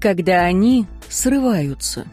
когда они срываются.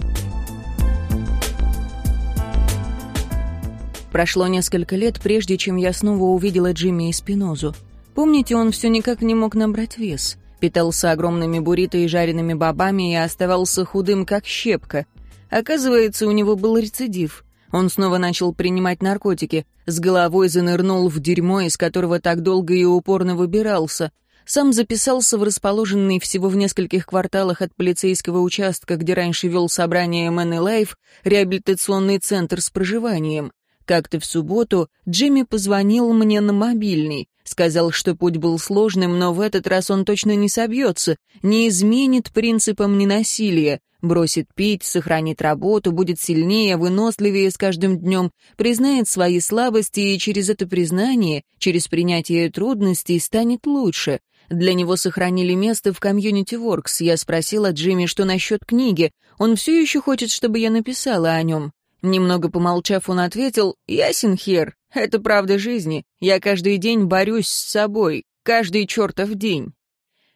Прошло несколько лет, прежде чем я снова увидела Джимми и Спинозу. Помните, он все никак не мог набрать вес. Питался огромными буррито и жареными бобами и оставался худым, как щепка. Оказывается, у него был рецидив. Он снова начал принимать наркотики, с головой занырнул в дерьмо, из которого так долго и упорно выбирался. Сам записался в расположенный всего в нескольких кварталах от полицейского участка, где раньше вел собрание Man Life, реабилитационный центр с проживанием. Как-то в субботу Джимми позвонил мне на мобильный. Сказал, что путь был сложным, но в этот раз он точно не собьется, не изменит принципам ненасилия, бросит пить, сохранит работу, будет сильнее, выносливее с каждым днем, признает свои слабости и через это признание, через принятие трудностей станет лучше. Для него сохранили место в комьюнити Works. Я спросила Джимми, что насчет книги. Он все еще хочет, чтобы я написала о нем. Немного помолчав, он ответил, «Ясен хер, это правда жизни. Я каждый день борюсь с собой, каждый чертов день».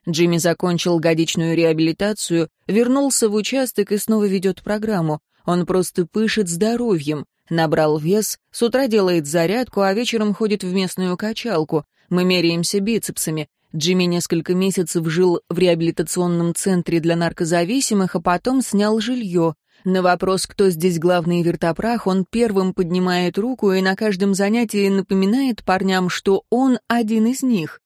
Джимми закончил годичную реабилитацию, вернулся в участок и снова ведет программу. Он просто пышет здоровьем, набрал вес, с утра делает зарядку, а вечером ходит в местную качалку. Мы меряемся бицепсами. Джимми несколько месяцев жил в реабилитационном центре для наркозависимых, а потом снял жилье. На вопрос, кто здесь главный вертопрах, он первым поднимает руку и на каждом занятии напоминает парням, что он один из них.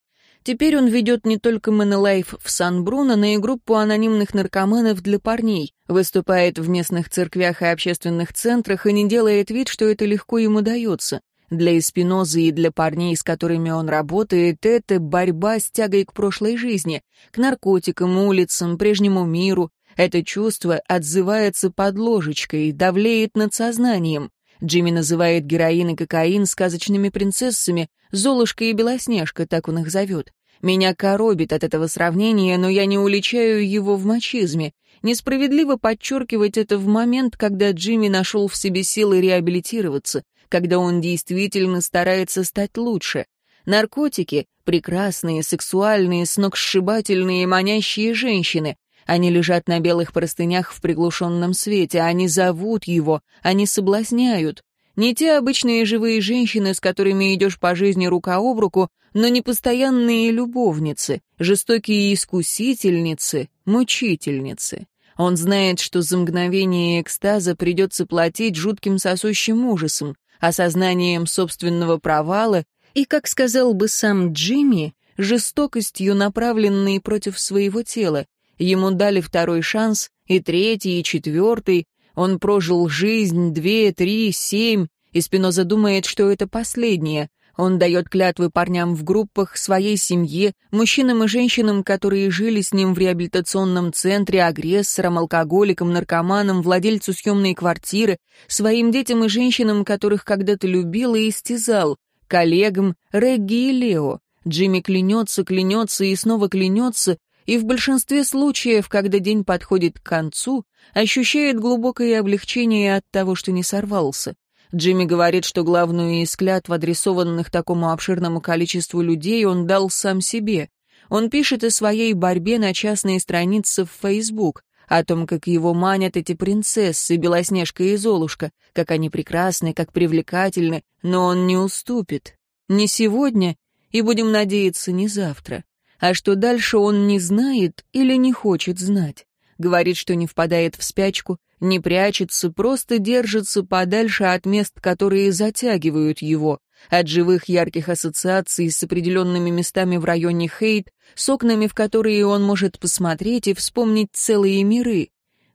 Теперь он ведет не только Менелайф в Сан-Бруно, но и группу анонимных наркоманов для парней, выступает в местных церквях и общественных центрах и не делает вид, что это легко ему дается. Для Эспинозы и для парней, с которыми он работает, это борьба с тягой к прошлой жизни, к наркотикам, улицам, прежнему миру, это чувство отзывается под ложечкой, давлеет над сознанием. Джимми называет героин и кокаин сказочными принцессами, Золушка и Белоснежка, так он их зовет. Меня коробит от этого сравнения, но я не уличаю его в мачизме. Несправедливо подчеркивать это в момент, когда Джимми нашел в себе силы реабилитироваться, когда он действительно старается стать лучше. Наркотики — прекрасные, сексуальные, сногсшибательные, манящие женщины. Они лежат на белых простынях в приглушенном свете, они зовут его, они соблазняют. Не те обычные живые женщины, с которыми идешь по жизни рука об руку, но не постоянные любовницы, жестокие искусительницы, мучительницы. Он знает, что за мгновение экстаза придется платить жутким сосущим ужасом, осознанием собственного провала и, как сказал бы сам Джимми, жестокостью, направленной против своего тела, Ему дали второй шанс, и третий, и четвертый. Он прожил жизнь, две, три, семь, и Спиноза думает, что это последнее. Он дает клятвы парням в группах, своей семье, мужчинам и женщинам, которые жили с ним в реабилитационном центре, агрессорам, алкоголикам, наркоманам, владельцу съемной квартиры, своим детям и женщинам, которых когда-то любил и истязал, коллегам Регги и Лео. Джимми клянется, клянется и снова клянется, и в большинстве случаев, когда день подходит к концу, ощущает глубокое облегчение от того, что не сорвался. Джимми говорит, что главную из клятв, адресованных такому обширному количеству людей, он дал сам себе. Он пишет о своей борьбе на частные страницы в Facebook, о том, как его манят эти принцессы, Белоснежка и Золушка, как они прекрасны, как привлекательны, но он не уступит. Не сегодня, и, будем надеяться, не завтра а что дальше он не знает или не хочет знать. Говорит, что не впадает в спячку, не прячется, просто держится подальше от мест, которые затягивают его, от живых ярких ассоциаций с определенными местами в районе Хейт, с окнами, в которые он может посмотреть и вспомнить целые миры.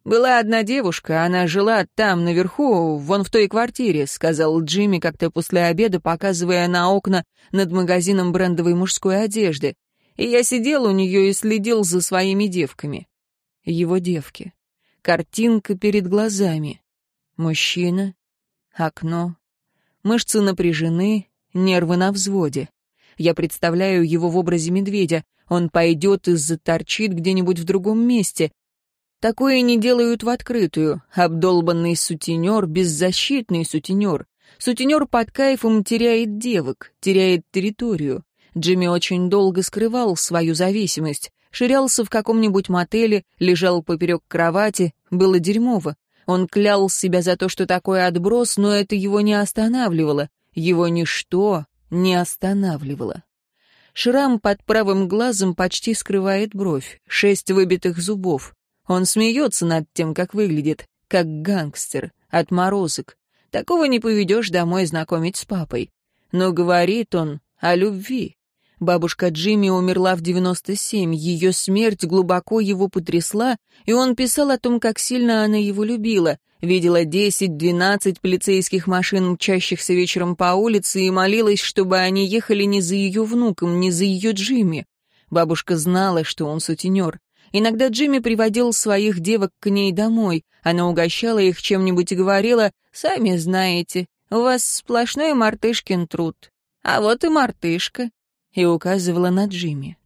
«Была одна девушка, она жила там, наверху, вон в той квартире», — сказал Джимми как-то после обеда, показывая на окна над магазином брендовой мужской одежды и я сидел у нее и следил за своими девками. Его девки. Картинка перед глазами. Мужчина, окно. Мышцы напряжены, нервы на взводе. Я представляю его в образе медведя. Он пойдет и заторчит где-нибудь в другом месте. Такое не делают в открытую. Обдолбанный сутенер, беззащитный сутенер. Сутенер под кайфом теряет девок, теряет территорию. Джимми очень долго скрывал свою зависимость. Ширялся в каком-нибудь мотеле, лежал поперек кровати, было дерьмово. Он клял себя за то, что такое отброс, но это его не останавливало. Его ничто не останавливало. Шрам под правым глазом почти скрывает бровь, шесть выбитых зубов. Он смеется над тем, как выглядит, как гангстер, отморозок. Такого не поведешь домой знакомить с папой. Но говорит он о любви. Бабушка Джимми умерла в 97, ее смерть глубоко его потрясла, и он писал о том, как сильно она его любила, видела 10-12 полицейских машин, мчащихся вечером по улице, и молилась, чтобы они ехали не за ее внуком, не за ее Джимми. Бабушка знала, что он сутенер. Иногда Джимми приводил своих девок к ней домой. Она угощала их чем-нибудь и говорила, «Сами знаете, у вас сплошной мартышкин труд. А вот и мартышка и указывала на Джимми.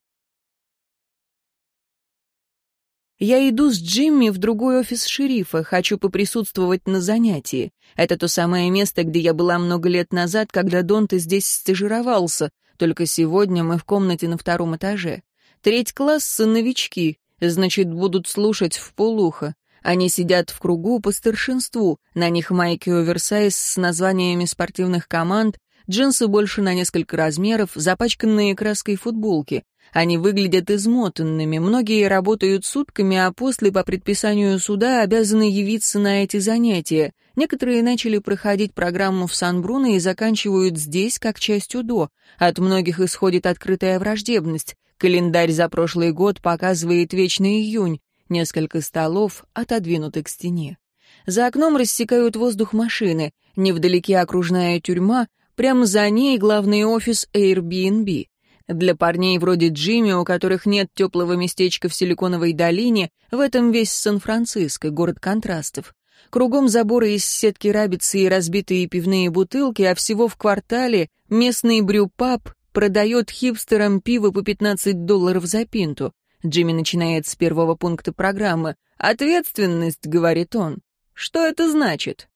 Я иду с Джимми в другой офис шерифа, хочу поприсутствовать на занятии. Это то самое место, где я была много лет назад, когда Донте здесь стажировался, только сегодня мы в комнате на втором этаже. Треть класса — новички, значит, будут слушать в полухо. Они сидят в кругу по старшинству, на них майки оверсайз с названиями спортивных команд, Джинсы больше на несколько размеров, запачканные краской футболки. Они выглядят измотанными, многие работают сутками, а после, по предписанию суда, обязаны явиться на эти занятия. Некоторые начали проходить программу в Сан-Бруно и заканчивают здесь, как часть УДО. От многих исходит открытая враждебность. Календарь за прошлый год показывает вечный июнь. Несколько столов отодвинуты к стене. За окном рассекают воздух машины. Невдалеке окружная тюрьма, Прямо за ней главный офис Airbnb. Для парней вроде Джимми, у которых нет теплого местечка в Силиконовой долине, в этом весь Сан-Франциско, город контрастов. Кругом заборы из сетки рабицы и разбитые пивные бутылки, а всего в квартале местный брюпаб продает хипстерам пиво по 15 долларов за пинту. Джимми начинает с первого пункта программы. «Ответственность», — говорит он. «Что это значит?»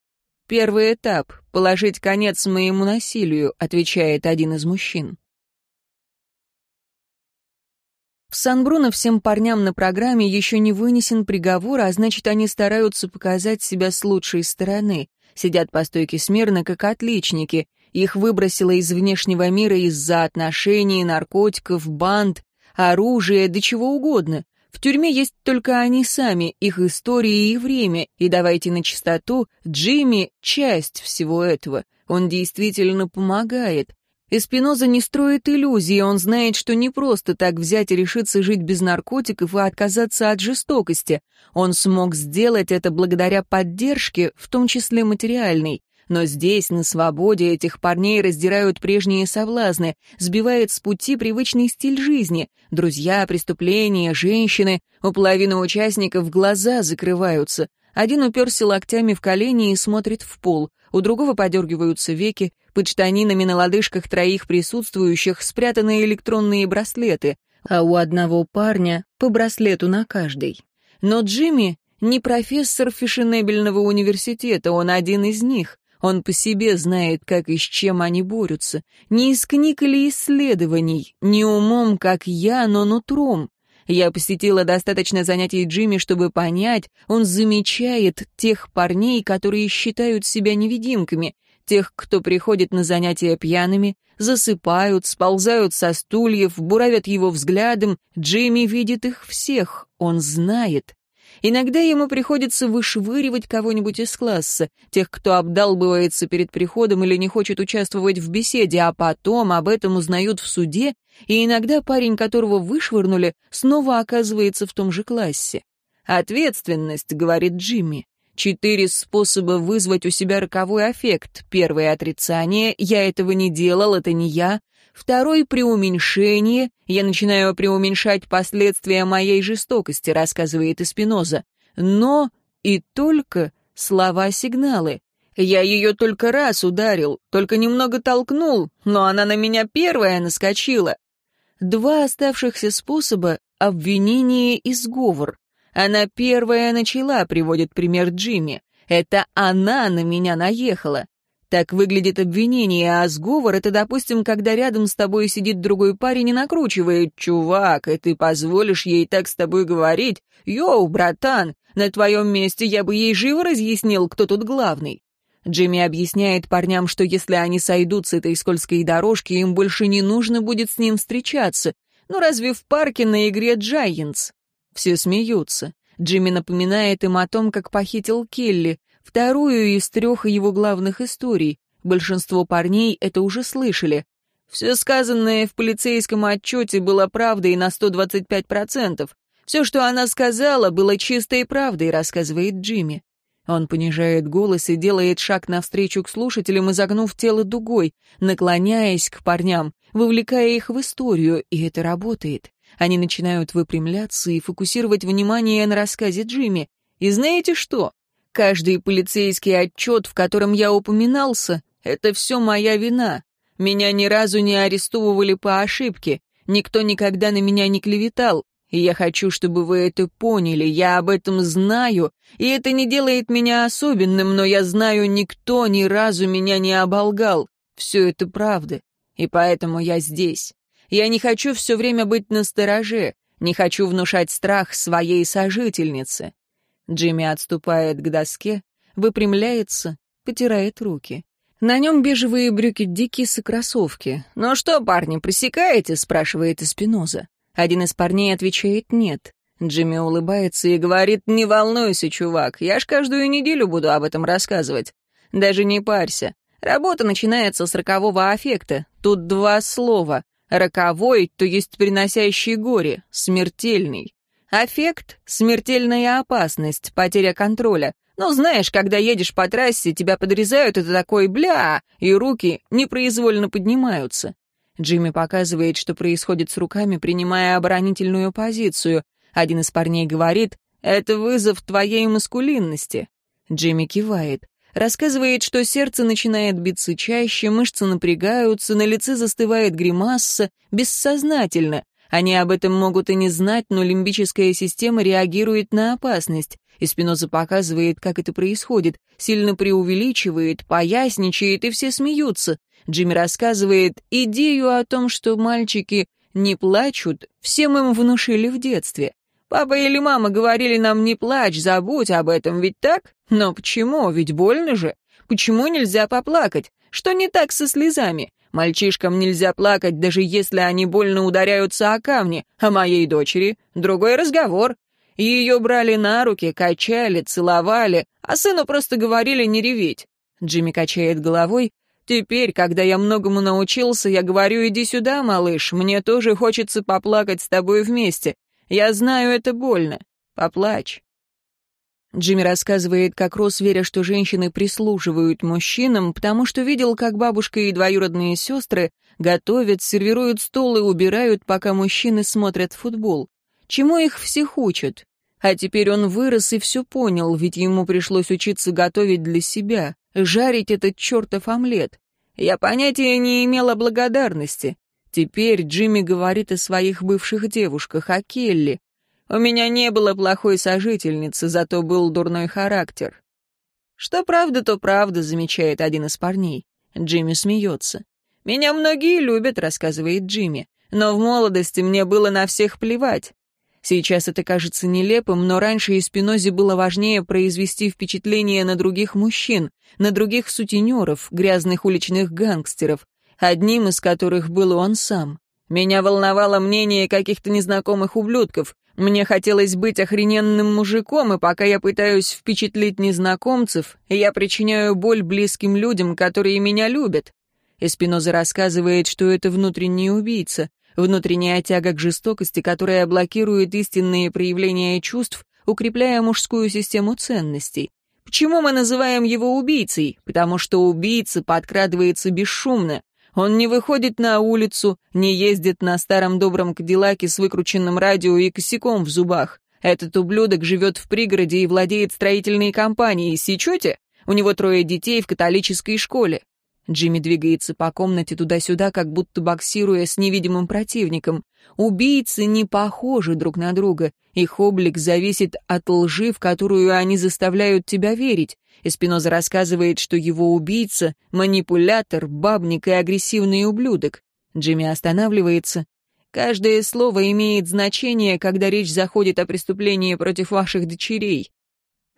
«Первый этап — положить конец моему насилию», — отвечает один из мужчин. В Сан-Бруно всем парням на программе еще не вынесен приговор, а значит, они стараются показать себя с лучшей стороны. Сидят по стойке смирно, как отличники. Их выбросило из внешнего мира из-за отношений, наркотиков, банд, оружия, да чего угодно. В тюрьме есть только они сами, их истории и время, и давайте на чистоту, Джимми — часть всего этого. Он действительно помогает. Эспиноза не строит иллюзии, он знает, что не просто так взять и решиться жить без наркотиков и отказаться от жестокости. Он смог сделать это благодаря поддержке, в том числе материальной. Но здесь, на свободе, этих парней раздирают прежние соблазны, сбивает с пути привычный стиль жизни. Друзья, преступления, женщины. У половины участников глаза закрываются. Один уперся локтями в колени и смотрит в пол. У другого подергиваются веки. Под штанинами на лодыжках троих присутствующих спрятаны электронные браслеты, а у одного парня по браслету на каждый. Но Джимми не профессор фешенебельного университета, он один из них. Он по себе знает, как и с чем они борются. Не из книг или исследований, не умом, как я, но нутром. Я посетила достаточно занятий Джимми, чтобы понять, он замечает тех парней, которые считают себя невидимками, тех, кто приходит на занятия пьяными, засыпают, сползают со стульев, буравят его взглядом. Джимми видит их всех, он знает. Иногда ему приходится вышвыривать кого-нибудь из класса, тех, кто обдалбывается перед приходом или не хочет участвовать в беседе, а потом об этом узнают в суде, и иногда парень, которого вышвырнули, снова оказывается в том же классе. «Ответственность», — говорит Джимми. Четыре способа вызвать у себя роковой аффект. Первое — отрицание. «Я этого не делал, это не я». Второй — преуменьшение. Я начинаю преуменьшать последствия моей жестокости, рассказывает Эспиноза. Но и только слова-сигналы. Я ее только раз ударил, только немного толкнул, но она на меня первая наскочила. Два оставшихся способа — обвинение и сговор. Она первая начала, приводит пример Джимми. Это она на меня наехала. Так выглядит обвинение, а сговор — это, допустим, когда рядом с тобой сидит другой парень и накручивает. «Чувак, и ты позволишь ей так с тобой говорить? Йоу, братан, на твоем месте я бы ей живо разъяснил, кто тут главный». Джимми объясняет парням, что если они сойдут с этой скользкой дорожки, им больше не нужно будет с ним встречаться. Ну разве в парке на игре Giants? Все смеются. Джимми напоминает им о том, как похитил Келли, вторую из трех его главных историй. Большинство парней это уже слышали. Все сказанное в полицейском отчете было правдой на 125%. Все, что она сказала, было чистой правдой, рассказывает Джимми. Он понижает голос и делает шаг навстречу к слушателям, изогнув тело дугой, наклоняясь к парням, вовлекая их в историю, и это работает. Они начинают выпрямляться и фокусировать внимание на рассказе Джимми. И знаете что? Каждый полицейский отчет, в котором я упоминался, это все моя вина. Меня ни разу не арестовывали по ошибке. Никто никогда на меня не клеветал. И я хочу, чтобы вы это поняли, я об этом знаю, и это не делает меня особенным, но я знаю, никто ни разу меня не оболгал. Все это правда, и поэтому я здесь. Я не хочу все время быть настороже, не хочу внушать страх своей сожительнице. Джимми отступает к доске, выпрямляется, потирает руки. На нем бежевые брюки Дикис и кроссовки. «Ну что, парни, пресекаете?» — спрашивает Эспиноза. Один из парней отвечает «нет». Джимми улыбается и говорит, «Не волнуйся, чувак, я ж каждую неделю буду об этом рассказывать. Даже не парься. Работа начинается с рокового аффекта. Тут два слова. Роковой, то есть приносящий горе, смертельный. Аффект — смертельная опасность, потеря контроля. Ну, знаешь, когда едешь по трассе, тебя подрезают, это такой «бля», и руки непроизвольно поднимаются. Джимми показывает, что происходит с руками, принимая оборонительную позицию. Один из парней говорит, «Это вызов твоей маскулинности». Джимми кивает. Рассказывает, что сердце начинает биться чаще, мышцы напрягаются, на лице застывает гримаса, бессознательно. Они об этом могут и не знать, но лимбическая система реагирует на опасность. И Спиноза показывает, как это происходит, сильно преувеличивает, поясничает, и все смеются. Джимми рассказывает идею о том, что мальчики не плачут, всем им внушили в детстве. Папа или мама говорили нам «не плачь, забудь об этом, ведь так?» Но почему? Ведь больно же. Почему нельзя поплакать? Что не так со слезами? Мальчишкам нельзя плакать, даже если они больно ударяются о камни, а моей дочери другой разговор. Ее брали на руки, качали, целовали, а сыну просто говорили не реветь. Джимми качает головой, Теперь, когда я многому научился, я говорю, иди сюда, малыш, мне тоже хочется поплакать с тобой вместе. Я знаю, это больно. Поплачь. Джимми рассказывает, как рос, веря, что женщины прислуживают мужчинам, потому что видел, как бабушка и двоюродные сестры готовят, сервируют стол и убирают, пока мужчины смотрят футбол. Чему их всех учат? А теперь он вырос и все понял, ведь ему пришлось учиться готовить для себя жарить этот чертов омлет. Я понятия не имела благодарности. Теперь Джимми говорит о своих бывших девушках, о Келли. У меня не было плохой сожительницы, зато был дурной характер. Что правда, то правда, замечает один из парней. Джимми смеется. «Меня многие любят», — рассказывает Джимми. «Но в молодости мне было на всех плевать. Сейчас это кажется нелепым, но раньше и Спинозе было важнее произвести впечатление на других мужчин, на других сутенеров, грязных уличных гангстеров, одним из которых был он сам. Меня волновало мнение каких-то незнакомых ублюдков. Мне хотелось быть охрененным мужиком, и пока я пытаюсь впечатлить незнакомцев, я причиняю боль близким людям, которые меня любят. Эспиноза рассказывает, что это внутренний убийца, внутренняя тяга к жестокости, которая блокирует истинные проявления чувств, укрепляя мужскую систему ценностей. Почему мы называем его убийцей? Потому что убийца подкрадывается бесшумно. Он не выходит на улицу, не ездит на старом добром Кадиллаке с выкрученным радио и косяком в зубах. Этот ублюдок живет в пригороде и владеет строительной компанией, сечете? У него трое детей в католической школе. Джимми двигается по комнате туда-сюда, как будто боксируя с невидимым противником. Убийцы не похожи друг на друга. Их облик зависит от лжи, в которую они заставляют тебя верить. Эспиноза рассказывает, что его убийца — манипулятор, бабник и агрессивный ублюдок. Джимми останавливается. Каждое слово имеет значение, когда речь заходит о преступлении против ваших дочерей.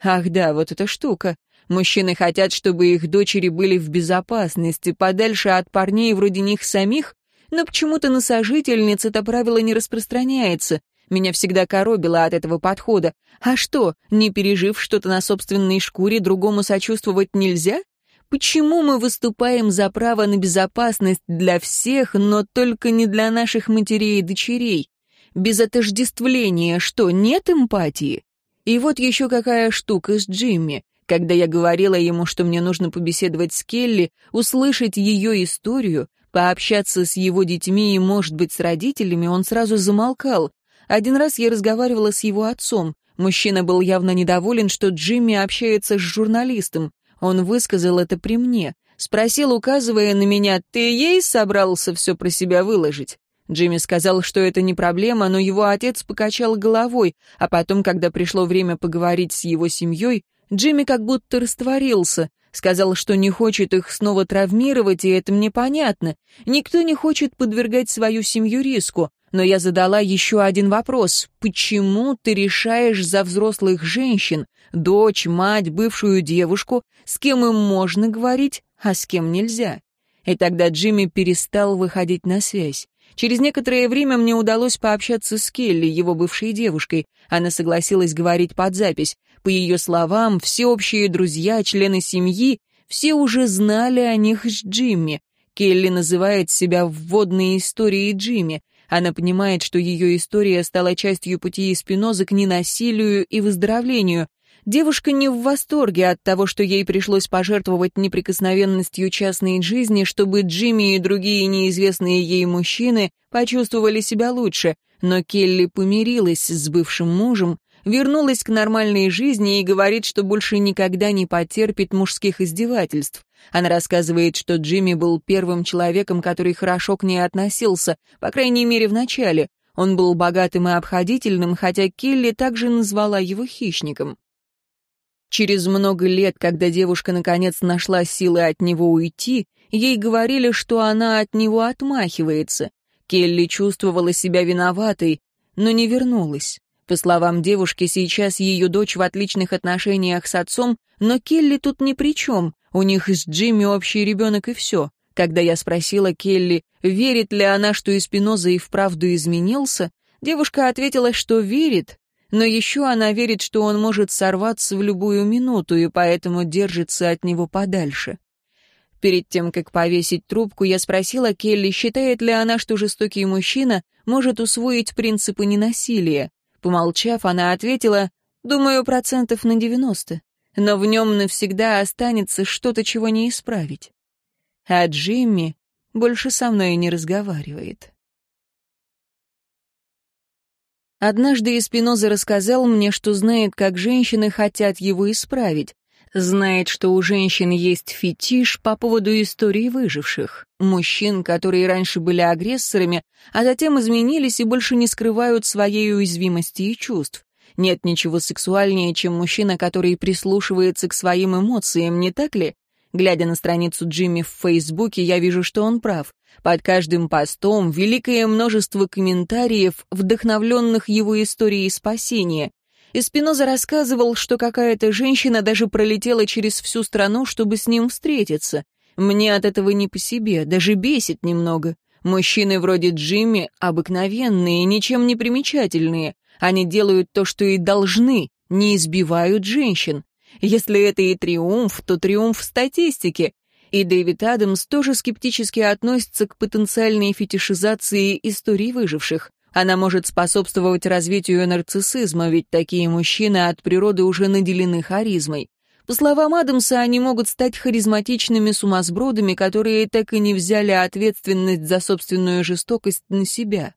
Ах да, вот эта штука. Мужчины хотят, чтобы их дочери были в безопасности, подальше от парней вроде них самих, но почему-то на сожительниц это правило не распространяется. Меня всегда коробило от этого подхода. А что, не пережив что-то на собственной шкуре, другому сочувствовать нельзя? Почему мы выступаем за право на безопасность для всех, но только не для наших матерей и дочерей? Без отождествления что, нет эмпатии? И вот еще какая штука с Джимми. Когда я говорила ему, что мне нужно побеседовать с Келли, услышать ее историю, пообщаться с его детьми и, может быть, с родителями, он сразу замолкал. Один раз я разговаривала с его отцом. Мужчина был явно недоволен, что Джимми общается с журналистом. Он высказал это при мне. Спросил, указывая на меня, «Ты ей собрался все про себя выложить?» Джимми сказал, что это не проблема, но его отец покачал головой, а потом, когда пришло время поговорить с его семьей, Джимми как будто растворился, сказал, что не хочет их снова травмировать, и это мне понятно. Никто не хочет подвергать свою семью риску. Но я задала еще один вопрос. Почему ты решаешь за взрослых женщин, дочь, мать, бывшую девушку, с кем им можно говорить, а с кем нельзя? И тогда Джимми перестал выходить на связь. Через некоторое время мне удалось пообщаться с Келли, его бывшей девушкой. Она согласилась говорить под запись. По ее словам, все общие друзья, члены семьи, все уже знали о них с Джимми. Келли называет себя «вводной историей Джимми». Она понимает, что ее история стала частью пути Спиноза к ненасилию и выздоровлению, Девушка не в восторге от того, что ей пришлось пожертвовать неприкосновенностью частной жизни, чтобы Джимми и другие неизвестные ей мужчины почувствовали себя лучше, но Келли помирилась с бывшим мужем, вернулась к нормальной жизни и говорит, что больше никогда не потерпит мужских издевательств. Она рассказывает, что Джимми был первым человеком, который хорошо к ней относился, по крайней мере, в начале. Он был богатым и обходительным, хотя Келли также назвала его хищником. Через много лет, когда девушка наконец нашла силы от него уйти, ей говорили, что она от него отмахивается. Келли чувствовала себя виноватой, но не вернулась. По словам девушки, сейчас ее дочь в отличных отношениях с отцом, но Келли тут ни при чем, у них с Джимми общий ребенок и все. Когда я спросила Келли, верит ли она, что Испиноза и вправду изменился, девушка ответила, что верит, но еще она верит, что он может сорваться в любую минуту и поэтому держится от него подальше. Перед тем, как повесить трубку, я спросила Келли, считает ли она, что жестокий мужчина может усвоить принципы ненасилия. Помолчав, она ответила, «Думаю, процентов на девяносто, но в нем навсегда останется что-то, чего не исправить». А Джимми больше со мной не разговаривает. Однажды Эспиноза рассказал мне, что знает, как женщины хотят его исправить. Знает, что у женщин есть фетиш по поводу истории выживших. Мужчин, которые раньше были агрессорами, а затем изменились и больше не скрывают своей уязвимости и чувств. Нет ничего сексуальнее, чем мужчина, который прислушивается к своим эмоциям, не так ли? Глядя на страницу Джимми в Фейсбуке, я вижу, что он прав. Под каждым постом великое множество комментариев, вдохновленных его историей спасения. Эспиноза рассказывал, что какая-то женщина даже пролетела через всю страну, чтобы с ним встретиться. Мне от этого не по себе, даже бесит немного. Мужчины вроде Джимми обыкновенные, ничем не примечательные. Они делают то, что и должны, не избивают женщин. Если это и триумф, то триумф статистики. И Дэвид Адамс тоже скептически относится к потенциальной фетишизации историй выживших. Она может способствовать развитию нарциссизма, ведь такие мужчины от природы уже наделены харизмой. По словам Адамса, они могут стать харизматичными сумасбродами, которые так и не взяли ответственность за собственную жестокость на себя.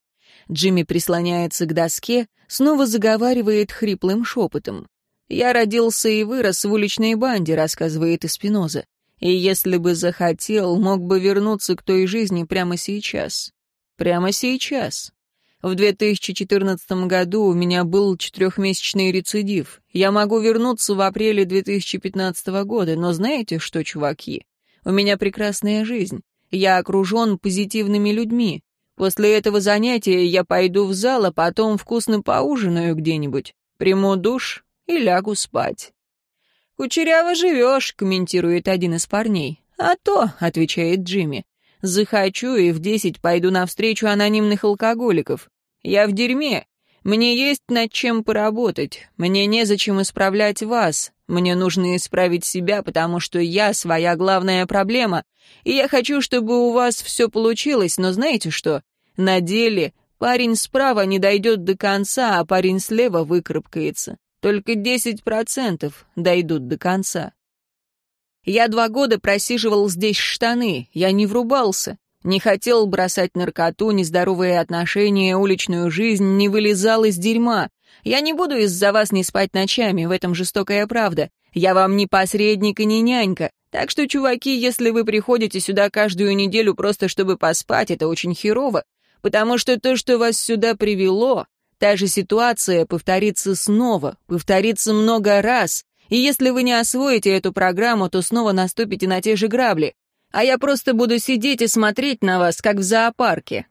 Джимми прислоняется к доске, снова заговаривает хриплым шепотом. «Я родился и вырос в уличной банде», — рассказывает Эспиноза. И если бы захотел, мог бы вернуться к той жизни прямо сейчас. Прямо сейчас. В 2014 году у меня был четырехмесячный рецидив. Я могу вернуться в апреле 2015 года, но знаете что, чуваки? У меня прекрасная жизнь. Я окружен позитивными людьми. После этого занятия я пойду в зал, а потом вкусно поужинаю где-нибудь, приму душ и лягу спать. «Кучеряво живешь», — комментирует один из парней. «А то», — отвечает Джимми. «Захочу и в десять пойду навстречу анонимных алкоголиков. Я в дерьме. Мне есть над чем поработать. Мне незачем исправлять вас. Мне нужно исправить себя, потому что я своя главная проблема. И я хочу, чтобы у вас все получилось, но знаете что? На деле парень справа не дойдет до конца, а парень слева выкарабкается. Только 10% дойдут до конца. Я два года просиживал здесь штаны, я не врубался. Не хотел бросать наркоту, нездоровые отношения, уличную жизнь, не вылезал из дерьма. Я не буду из-за вас не спать ночами, в этом жестокая правда. Я вам не посредник и не нянька. Так что, чуваки, если вы приходите сюда каждую неделю просто чтобы поспать, это очень херово. Потому что то, что вас сюда привело, та же ситуация повторится снова, повторится много раз. И если вы не освоите эту программу, то снова наступите на те же грабли а я просто буду сидеть и смотреть на вас, как в зоопарке.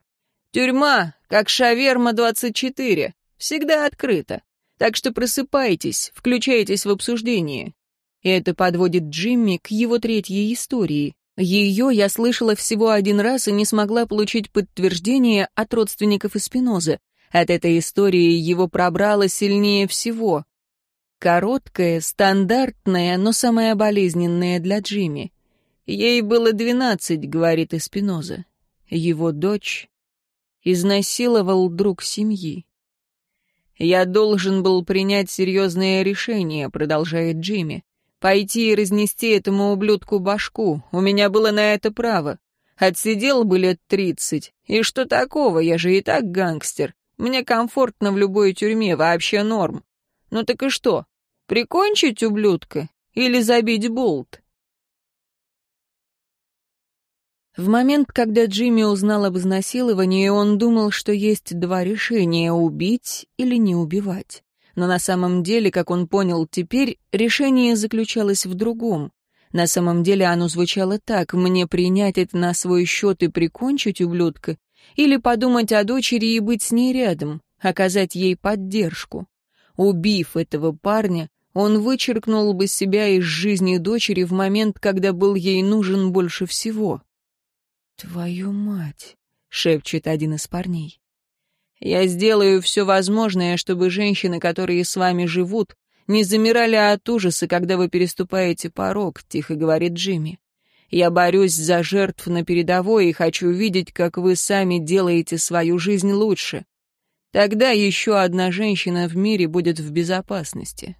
Тюрьма, как шаверма-24, всегда открыта. Так что просыпайтесь, включайтесь в обсуждение. Это подводит Джимми к его третьей истории. Ее я слышала всего один раз и не смогла получить подтверждение от родственников Эспиноза. От этой истории его пробрало сильнее всего. Короткая, стандартная, но самая болезненная для Джимми. Ей было двенадцать, говорит Эспиноза. Его дочь изнасиловал друг семьи. «Я должен был принять серьезное решение», — продолжает Джимми. «Пойти и разнести этому ублюдку башку. У меня было на это право. Отсидел бы лет тридцать. И что такого? Я же и так гангстер. Мне комфортно в любой тюрьме, вообще норм. Ну так и что? Прикончить ублюдка? Или забить болт? В момент, когда Джимми узнал об изнасиловании, он думал, что есть два решения — убить или не убивать. Но на самом деле, как он понял теперь, решение заключалось в другом. На самом деле оно звучало так — мне принять это на свой счет и прикончить ублюдка, или подумать о дочери и быть с ней рядом, оказать ей поддержку. Убив этого парня, он вычеркнул бы себя из жизни дочери в момент, когда был ей нужен больше всего. «Твою мать!» — шепчет один из парней. «Я сделаю все возможное, чтобы женщины, которые с вами живут, не замирали от ужаса, когда вы переступаете порог», — тихо говорит Джимми. «Я борюсь за жертв на передовой и хочу видеть, как вы сами делаете свою жизнь лучше. Тогда еще одна женщина в мире будет в безопасности».